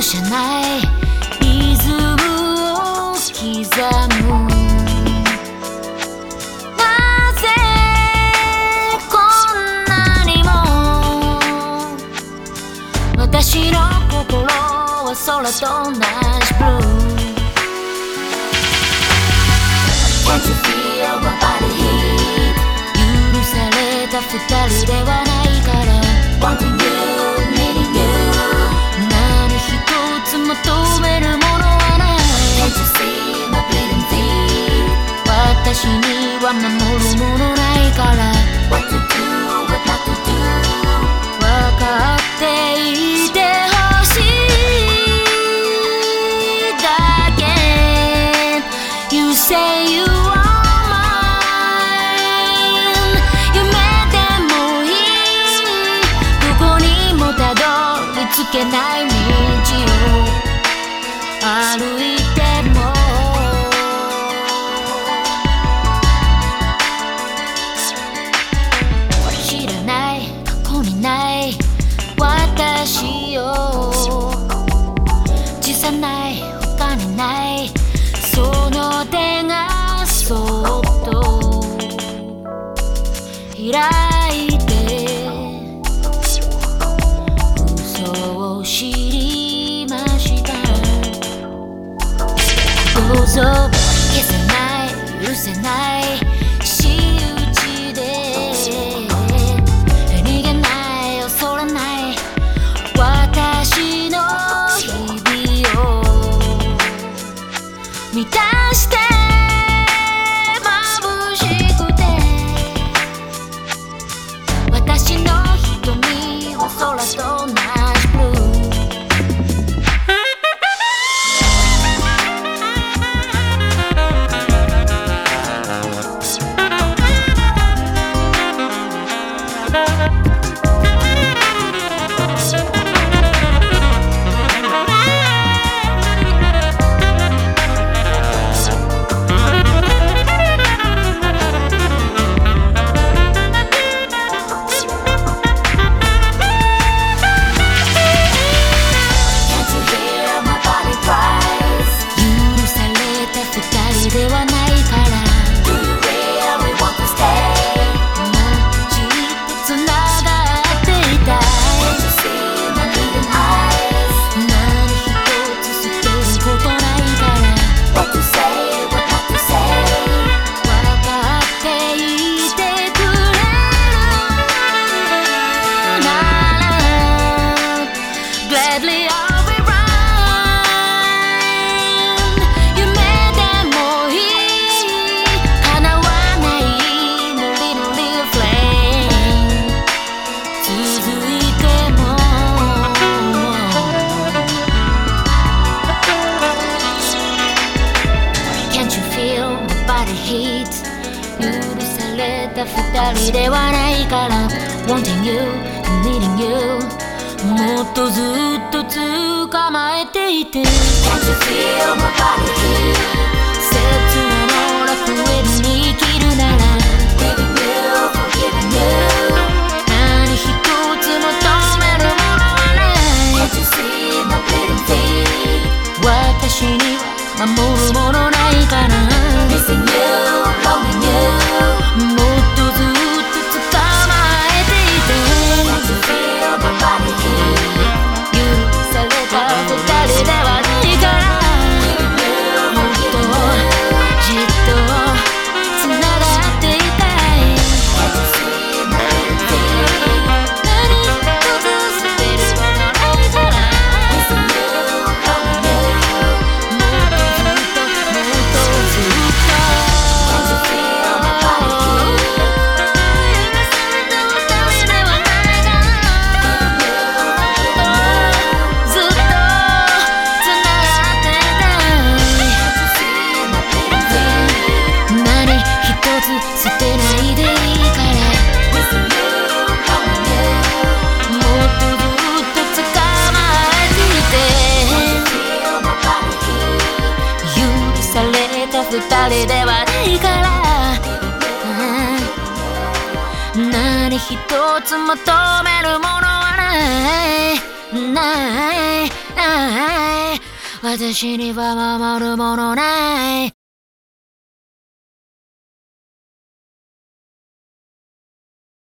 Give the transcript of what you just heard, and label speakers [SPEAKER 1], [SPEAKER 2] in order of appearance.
[SPEAKER 1] 容ないリズムを刻むなぜこんなにも私の心は空と同じブルー
[SPEAKER 2] Can't you feel my body heat?
[SPEAKER 1] 許された二人ではないから
[SPEAKER 2] Wanting you
[SPEAKER 1] けない So, kiss the night, lose the night. た二人ではないから Wanting you, needing you もっとずっと捕まえていて
[SPEAKER 2] Can't you feel my body heat?
[SPEAKER 1] 二人ではないから。何一つ求めるものはない。ない。私には守るものない。